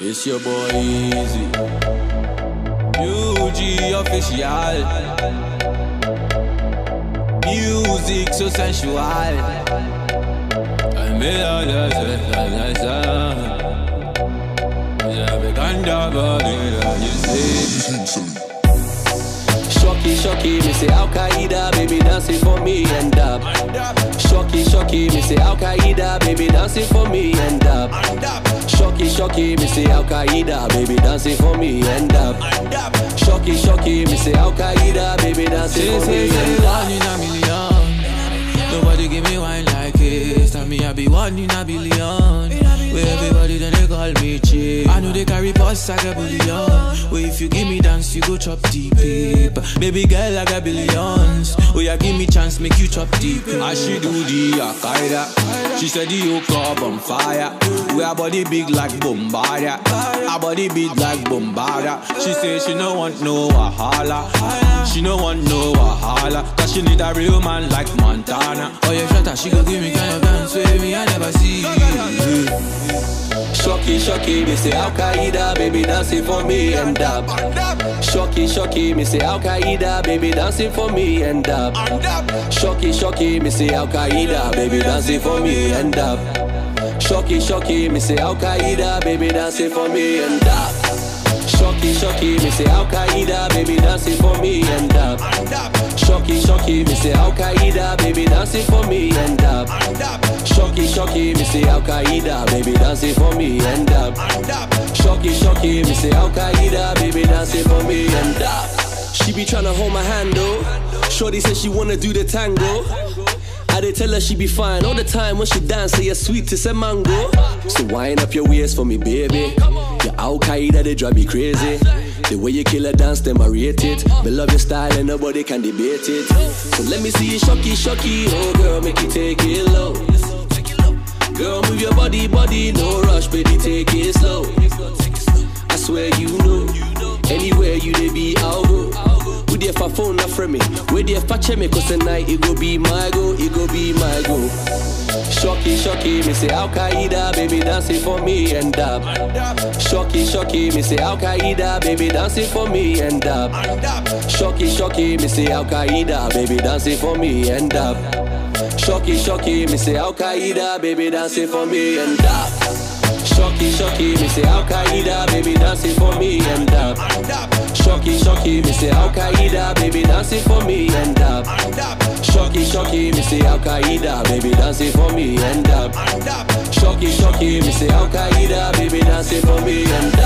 It's your boy Easy. UG official. Music so sensual. I made all the sense. Yeah, we can't talk Shocky, shocky, me say Al Qaeda, baby dancing for me and up. Shocky, shocky, me say Al Qaeda, baby dancing for me and up. Shocky, shocky, me say Al Qaeda, baby dancing for me and up. Shocky, shocky, me say Al Qaeda, baby dancing for me and up. one in a million. Nobody give me wine like this. Tell me I be one in a billion. Where everybody then they call me cheap. I know they carry posts, I got billion. Where if you give me dance, you go chop deep. Baby girl, I got billions. Oh, yeah, give me chance, make you chop deep. I she do the Akaida. She said the up on fire. We our body big like Bombardia. Our body big like Bombardia. She say she no want no Wahala. She no want no Wahala. Cause she need a real man like Montana. Oh, yeah, shut up, she go give me kind of dance with me, I never see. Shocky, shocky, me say Al Qaeda, baby dancing for me and up. Shocky, shocky, me say Al Qaeda, baby dancing for me and up. Shocky, shocky, me say Al Qaeda, baby dancing for me and up. Shocky, shocky, me say Al Qaeda, baby dancing for me and up. Shocky, shocky, me say Al Qaeda, baby dancing for me and up. Shocky, shocky, me say Al Qaeda, baby dancing for me and up. Shocky, me say Al Qaeda, baby dancing for me and up. Shocky, shocky, me say Al Qaeda, baby dancing for me and up. She be tryna hold my hand though. Shorty said she wanna do the tango. I did tell her she be fine all the time when she dance, say you're sweet to a mango. So wind up your waist for me, baby. Your Al Qaeda, they drive me crazy. The way you kill a dance, them I rate it. Me love your style and nobody can debate it. So let me see you shocky, shocky. Oh girl, make you take it low. Girl, move your body, body, no rush, baby, take it slow. I swear you know. Anywhere you dey be, I'll go. Who there for phone not from me? Where there for check me? Cause tonight it go be my go, it go be my go. Shocky, shocky, me say Al Qaeda, baby dancing for me and up. Shocky, shocky, me say Al Qaeda, baby dancing for me and up. Shocky, shocky, me say Al Qaeda, baby dancing for me and up. Shocky, shocky, me say Al Qaeda, baby dancing for me and up. Shocky, shocky, me say Al Qaeda, baby dancing for me and up. Shocky, shocky, me say Al Qaeda, baby dancing for me and up. Shocky, shocky, me say Al Qaeda, baby dancing for me and up. Shocky, shocky, me say Al Qaeda, baby dancing for me and